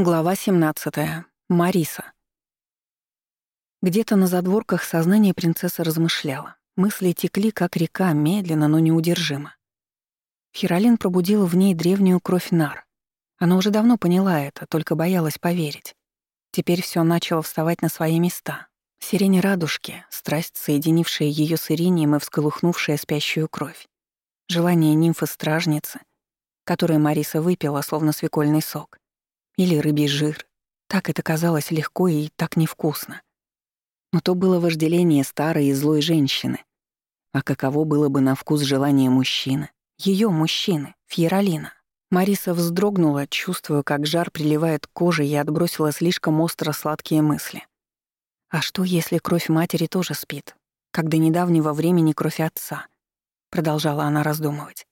Глава 17. Мариса. Где-то на задворках сознания принцесса размышляла. Мысли текли, как река, медленно, но неудержимо. Хиролин пробудила в ней древнюю кровь нар. Она уже давно поняла это, только боялась поверить. Теперь все начало вставать на свои места. Сирень радужки, страсть, соединившая ее с Иринием и всколыхнувшая спящую кровь. Желание нимфы-стражницы, которое Мариса выпила, словно свекольный сок — или рыбий жир. Так это казалось легко и так невкусно. Но то было вожделение старой и злой женщины. А каково было бы на вкус желание мужчины? Ее мужчины, Фьеролина. Мариса вздрогнула, чувствуя, как жар приливает к коже и отбросила слишком остро сладкие мысли. А что, если кровь матери тоже спит? Как до недавнего времени кровь отца? Продолжала она раздумывать.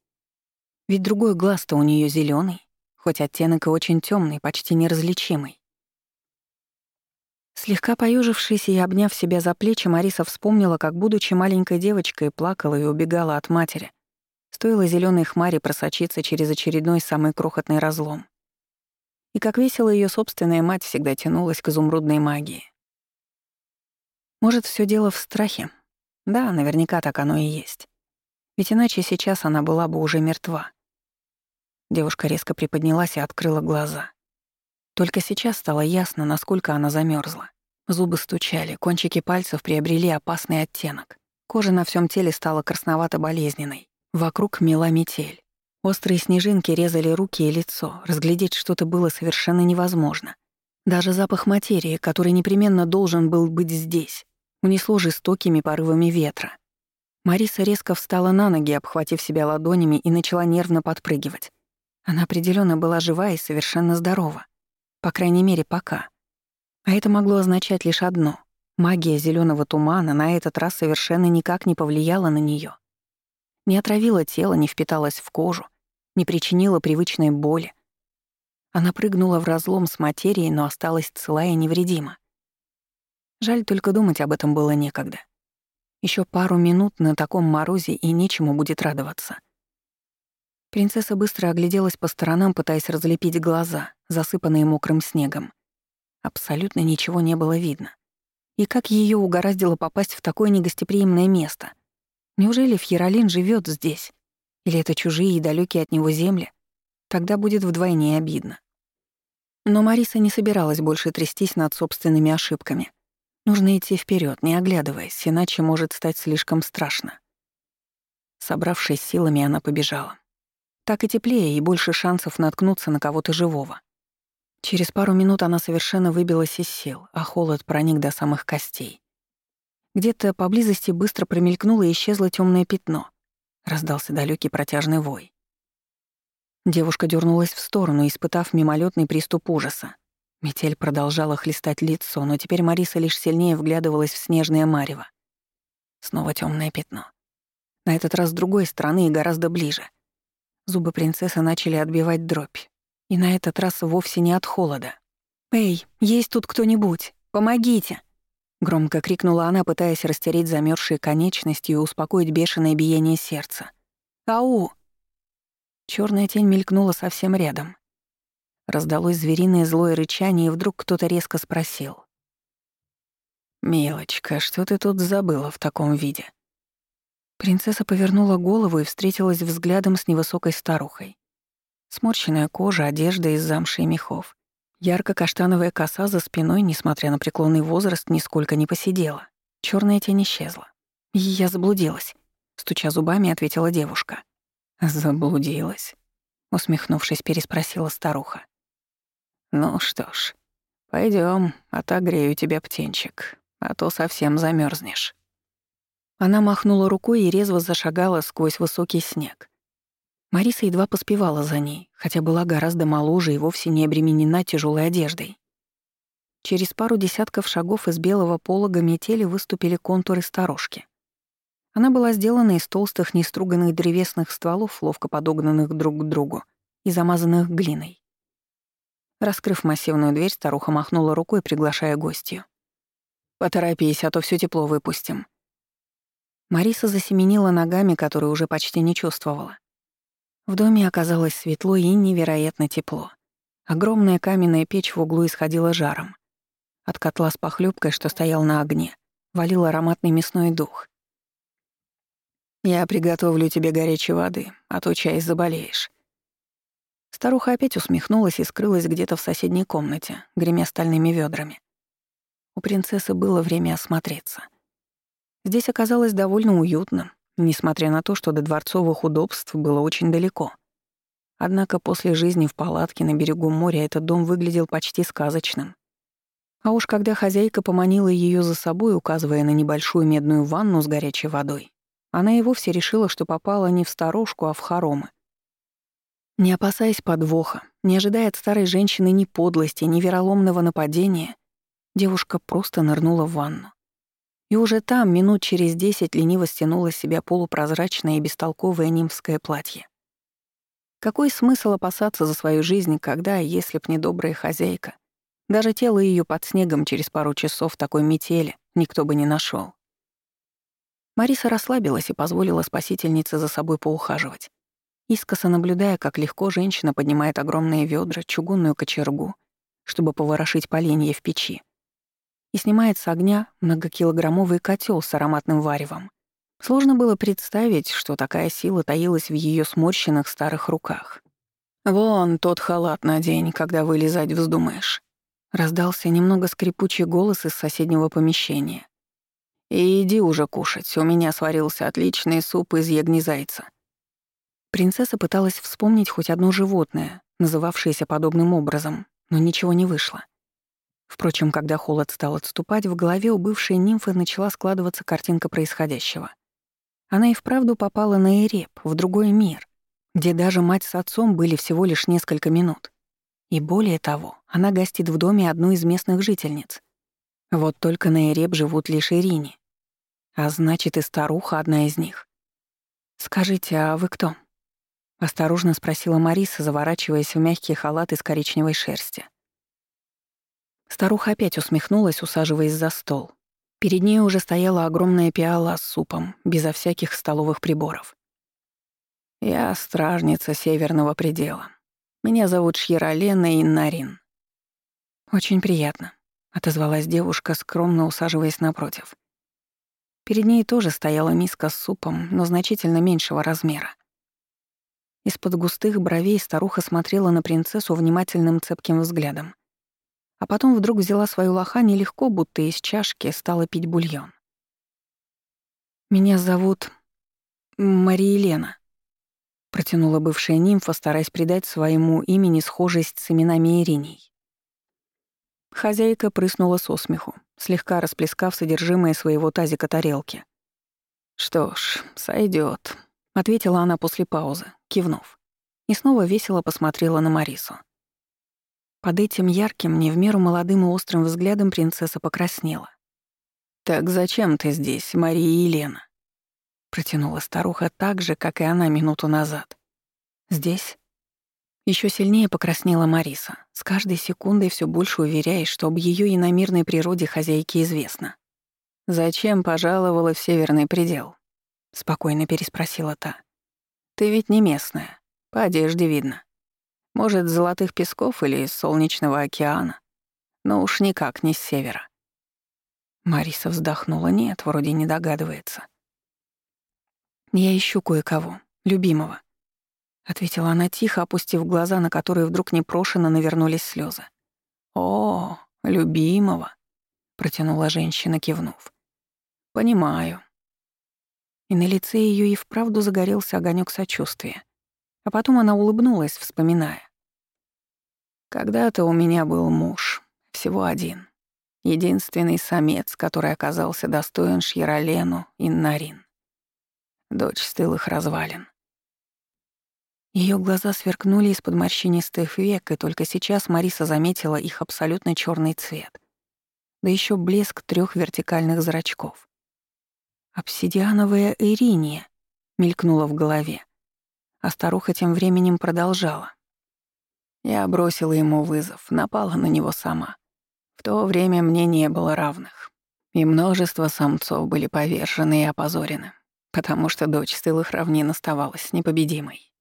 Ведь другой глаз-то у нее зеленый, хоть оттенок и очень темный, почти неразличимый. Слегка поежившись и обняв себя за плечи, Мариса вспомнила, как, будучи маленькой девочкой, плакала и убегала от матери. Стоило зеленой хмари просочиться через очередной самый крохотный разлом. И как весело ее собственная мать всегда тянулась к изумрудной магии. Может, все дело в страхе? Да, наверняка так оно и есть. Ведь иначе сейчас она была бы уже мертва. Девушка резко приподнялась и открыла глаза. Только сейчас стало ясно, насколько она замерзла. Зубы стучали, кончики пальцев приобрели опасный оттенок. Кожа на всем теле стала красновато-болезненной. Вокруг мела метель. Острые снежинки резали руки и лицо, разглядеть что-то было совершенно невозможно. Даже запах материи, который непременно должен был быть здесь, унесло жестокими порывами ветра. Мариса резко встала на ноги, обхватив себя ладонями, и начала нервно подпрыгивать. Она определенно была жива и совершенно здорова. По крайней мере, пока. А это могло означать лишь одно. Магия зеленого тумана на этот раз совершенно никак не повлияла на нее. Не отравила тело, не впиталась в кожу, не причинила привычной боли. Она прыгнула в разлом с материей, но осталась цела и невредима. Жаль, только думать об этом было некогда. Еще пару минут на таком морозе и нечему будет радоваться. Принцесса быстро огляделась по сторонам, пытаясь разлепить глаза, засыпанные мокрым снегом. Абсолютно ничего не было видно. И как ее угораздило попасть в такое негостеприимное место? Неужели Фьеролин живет здесь? Или это чужие и далекие от него земли? Тогда будет вдвойне обидно. Но Мариса не собиралась больше трястись над собственными ошибками. Нужно идти вперед, не оглядываясь, иначе может стать слишком страшно. Собравшись силами, она побежала. Так и теплее, и больше шансов наткнуться на кого-то живого. Через пару минут она совершенно выбилась из сил, а холод проник до самых костей. Где-то поблизости быстро промелькнуло и исчезло темное пятно. Раздался далекий протяжный вой. Девушка дернулась в сторону, испытав мимолетный приступ ужаса. Метель продолжала хлестать лицо, но теперь Мариса лишь сильнее вглядывалась в снежное марево. Снова темное пятно. На этот раз с другой стороны и гораздо ближе. Зубы принцессы начали отбивать дробь. И на этот раз вовсе не от холода. «Эй, есть тут кто-нибудь? Помогите!» Громко крикнула она, пытаясь растереть замерзшие конечности и успокоить бешеное биение сердца. «Ау!» Черная тень мелькнула совсем рядом. Раздалось звериное злое рычание, и вдруг кто-то резко спросил. «Милочка, что ты тут забыла в таком виде?» Принцесса повернула голову и встретилась взглядом с невысокой старухой. Сморщенная кожа, одежда из замши и мехов. Ярко-каштановая коса за спиной, несмотря на преклонный возраст, нисколько не посидела. Черная тень исчезла. «Я заблудилась», — стуча зубами, ответила девушка. «Заблудилась?» — усмехнувшись, переспросила старуха. «Ну что ж, пойдем, отогрею тебя, птенчик, а то совсем замерзнешь. Она махнула рукой и резво зашагала сквозь высокий снег. Мариса едва поспевала за ней, хотя была гораздо моложе и вовсе не обременена тяжелой одеждой. Через пару десятков шагов из белого полога метели выступили контуры сторожки. Она была сделана из толстых неструганных древесных стволов, ловко подогнанных друг к другу и замазанных глиной. Раскрыв массивную дверь, старуха махнула рукой, приглашая гостью. «Поторопись, а то все тепло выпустим», Мариса засеменила ногами, которые уже почти не чувствовала. В доме оказалось светло и невероятно тепло. Огромная каменная печь в углу исходила жаром. От котла с похлебкой, что стоял на огне, валил ароматный мясной дух. «Я приготовлю тебе горячей воды, а то чай заболеешь». Старуха опять усмехнулась и скрылась где-то в соседней комнате, гремя стальными ведрами. У принцессы было время осмотреться. Здесь оказалось довольно уютно, несмотря на то, что до дворцовых удобств было очень далеко. Однако после жизни в палатке на берегу моря этот дом выглядел почти сказочным. А уж когда хозяйка поманила ее за собой, указывая на небольшую медную ванну с горячей водой, она и вовсе решила, что попала не в сторожку, а в хоромы. Не опасаясь подвоха, не ожидая от старой женщины ни подлости, ни вероломного нападения, девушка просто нырнула в ванну. И уже там, минут через десять, лениво стянула с себя полупрозрачное и бестолковое нимфское платье. Какой смысл опасаться за свою жизнь, когда, если б не добрая хозяйка, даже тело ее под снегом через пару часов такой метели никто бы не нашел. Мариса расслабилась и позволила спасительнице за собой поухаживать, искоса наблюдая, как легко женщина поднимает огромные ведра, чугунную кочергу, чтобы поворошить поленья в печи, и снимает с огня многокилограммовый котел с ароматным варевом. Сложно было представить, что такая сила таилась в ее сморщенных старых руках. «Вон тот халат надень, когда вылезать вздумаешь», — раздался немного скрипучий голос из соседнего помещения. «И иди уже кушать, у меня сварился отличный суп из ягни зайца». Принцесса пыталась вспомнить хоть одно животное, называвшееся подобным образом, но ничего не вышло. Впрочем, когда холод стал отступать, в голове у бывшей нимфы начала складываться картинка происходящего. Она и вправду попала на Эреб, в другой мир, где даже мать с отцом были всего лишь несколько минут. И более того, она гостит в доме одной из местных жительниц. Вот только на Эреб живут лишь Ирине. А значит, и старуха одна из них. «Скажите, а вы кто?» — осторожно спросила Мариса, заворачиваясь в мягкий халат из коричневой шерсти. Старуха опять усмехнулась, усаживаясь за стол. Перед ней уже стояла огромная пиала с супом, безо всяких столовых приборов. «Я стражница Северного предела. Меня зовут Шьералена Иннарин». «Очень приятно», — отозвалась девушка, скромно усаживаясь напротив. Перед ней тоже стояла миска с супом, но значительно меньшего размера. Из-под густых бровей старуха смотрела на принцессу внимательным цепким взглядом а потом вдруг взяла свою лохань и легко, будто из чашки, стала пить бульон. «Меня зовут Мария Елена», — протянула бывшая нимфа, стараясь придать своему имени схожесть с именами Ириней. Хозяйка прыснула со смеху, слегка расплескав содержимое своего тазика тарелки. «Что ж, сойдет, ответила она после паузы, кивнув. И снова весело посмотрела на Марису. Под этим ярким, не в меру молодым и острым взглядом принцесса покраснела. «Так зачем ты здесь, Мария Елена?» Протянула старуха так же, как и она минуту назад. «Здесь?» Еще сильнее покраснела Мариса, с каждой секундой все больше уверяясь, что об ее иномирной природе хозяйке известно. «Зачем пожаловала в Северный предел?» — спокойно переспросила та. «Ты ведь не местная, по одежде видно. Может, золотых песков или солнечного океана. Но уж никак не с севера. Мариса вздохнула. Нет, вроде не догадывается. «Я ищу кое-кого, любимого», — ответила она тихо, опустив глаза, на которые вдруг непрошено навернулись слезы. «О, любимого», — протянула женщина, кивнув. «Понимаю». И на лице ее и вправду загорелся огонек сочувствия. А потом она улыбнулась, вспоминая. Когда-то у меня был муж, всего один. Единственный самец, который оказался достоин Шьеролену и Нарин. Дочь стылых развалин. Ее глаза сверкнули из-под морщинистых век, и только сейчас Мариса заметила их абсолютно черный цвет. Да еще блеск трех вертикальных зрачков. «Обсидиановая Ириния», — мелькнула в голове. А старуха тем временем продолжала. Я бросила ему вызов, напала на него сама. В то время мне не было равных. И множество самцов были повержены и опозорены, потому что дочь стылых равнин оставалась непобедимой.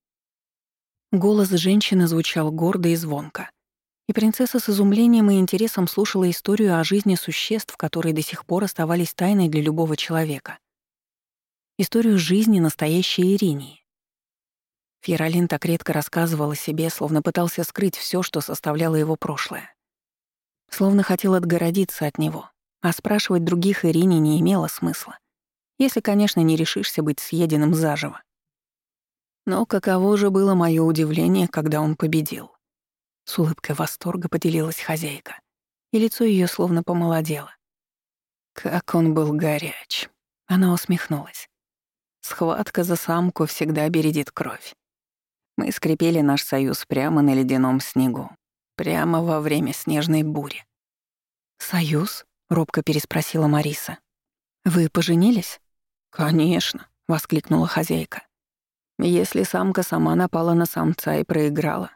Голос женщины звучал гордо и звонко. И принцесса с изумлением и интересом слушала историю о жизни существ, которые до сих пор оставались тайной для любого человека. Историю жизни настоящей Иринии. Фьеролин так редко рассказывал о себе, словно пытался скрыть все, что составляло его прошлое. Словно хотел отгородиться от него, а спрашивать других Ирине не имело смысла. Если, конечно, не решишься быть съеденным заживо. Но каково же было мое удивление, когда он победил. С улыбкой восторга поделилась хозяйка, и лицо ее словно помолодело. Как он был горяч. Она усмехнулась. Схватка за самку всегда бередит кровь. Мы скрепили наш союз прямо на ледяном снегу, прямо во время снежной бури. «Союз?» — робко переспросила Мариса. «Вы поженились?» «Конечно», — воскликнула хозяйка. «Если самка сама напала на самца и проиграла,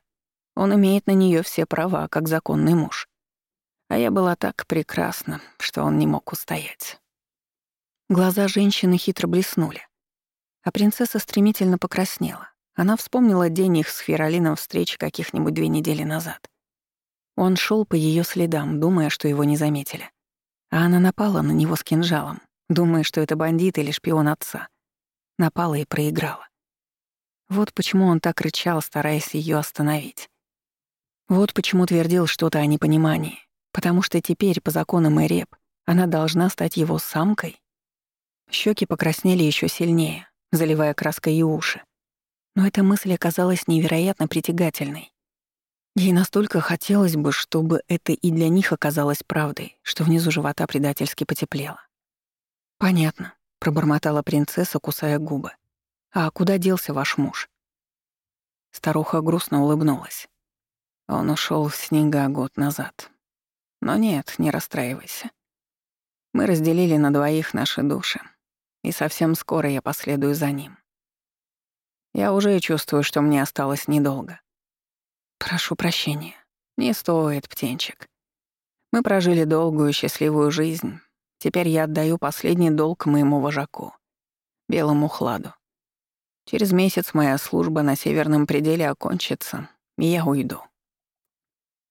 он имеет на нее все права, как законный муж. А я была так прекрасна, что он не мог устоять. Глаза женщины хитро блеснули. А принцесса стремительно покраснела. Она вспомнила день их с Феролином встречи каких-нибудь две недели назад. Он шел по ее следам, думая, что его не заметили. А она напала на него с кинжалом, думая, что это бандит или шпион отца. Напала и проиграла. Вот почему он так рычал, стараясь ее остановить. Вот почему твердил что-то о непонимании. Потому что теперь, по законам Эреб, она должна стать его самкой. Щеки покраснели еще сильнее, заливая краской и уши. Но эта мысль оказалась невероятно притягательной. Ей настолько хотелось бы, чтобы это и для них оказалось правдой, что внизу живота предательски потеплело. «Понятно», — пробормотала принцесса, кусая губы. «А куда делся ваш муж?» Старуха грустно улыбнулась. Он ушел в снега год назад. Но нет, не расстраивайся. Мы разделили на двоих наши души, и совсем скоро я последую за ним. Я уже чувствую, что мне осталось недолго. Прошу прощения. Не стоит, птенчик. Мы прожили долгую счастливую жизнь. Теперь я отдаю последний долг моему вожаку, белому хладу. Через месяц моя служба на северном пределе окончится, и я уйду.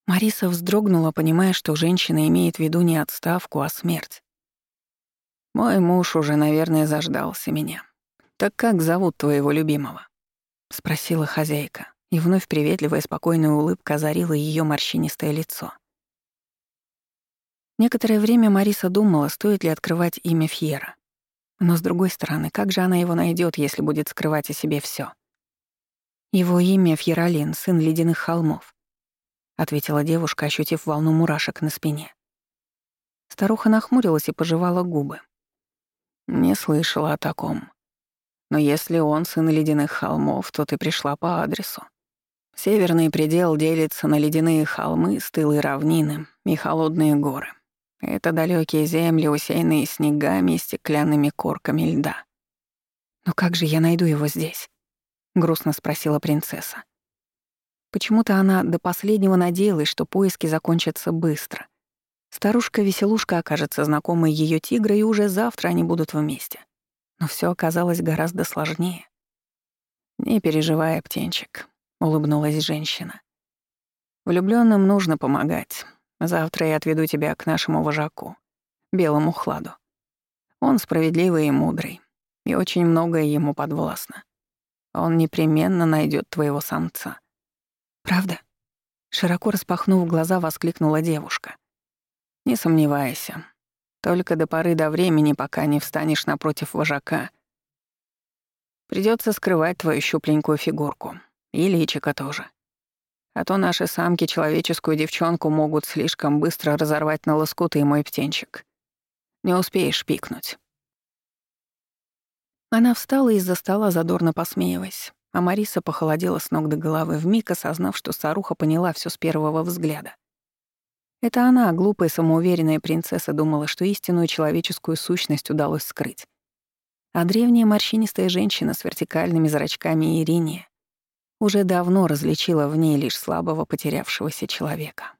Мариса вздрогнула, понимая, что женщина имеет в виду не отставку, а смерть. «Мой муж уже, наверное, заждался меня. Так как зовут твоего любимого?» — спросила хозяйка, и вновь приветливая спокойная улыбка озарила ее морщинистое лицо. Некоторое время Мариса думала, стоит ли открывать имя Фьера. Но, с другой стороны, как же она его найдет, если будет скрывать о себе все? Его имя Фьеролин, сын ледяных холмов ответила девушка, ощутив волну мурашек на спине. Старуха нахмурилась и пожевала губы. Не слышала о таком. Но если он сын ледяных холмов, то ты пришла по адресу. Северный предел делится на ледяные холмы, стылые равнины и холодные горы. Это далекие земли, усеянные снегами и стеклянными корками льда. «Но как же я найду его здесь?» — грустно спросила принцесса. Почему-то она до последнего надеялась, что поиски закончатся быстро. Старушка-веселушка окажется знакомой ее тигра, и уже завтра они будут вместе. Но все оказалось гораздо сложнее. «Не переживай, птенчик», — улыбнулась женщина. Влюбленным нужно помогать. Завтра я отведу тебя к нашему вожаку, белому хладу. Он справедливый и мудрый, и очень многое ему подвластно. Он непременно найдет твоего самца. «Правда?» Широко распахнув глаза, воскликнула девушка. «Не сомневайся. Только до поры до времени, пока не встанешь напротив вожака, придется скрывать твою щупленькую фигурку. И личико тоже. А то наши самки человеческую девчонку могут слишком быстро разорвать на лоскуты и мой птенчик. Не успеешь пикнуть». Она встала из-за стола, задорно посмеиваясь. А Мариса похолодела с ног до головы, вмиг осознав, что старуха поняла все с первого взгляда. Это она, глупая самоуверенная принцесса, думала, что истинную человеческую сущность удалось скрыть. А древняя морщинистая женщина с вертикальными зрачками Ириния уже давно различила в ней лишь слабого потерявшегося человека.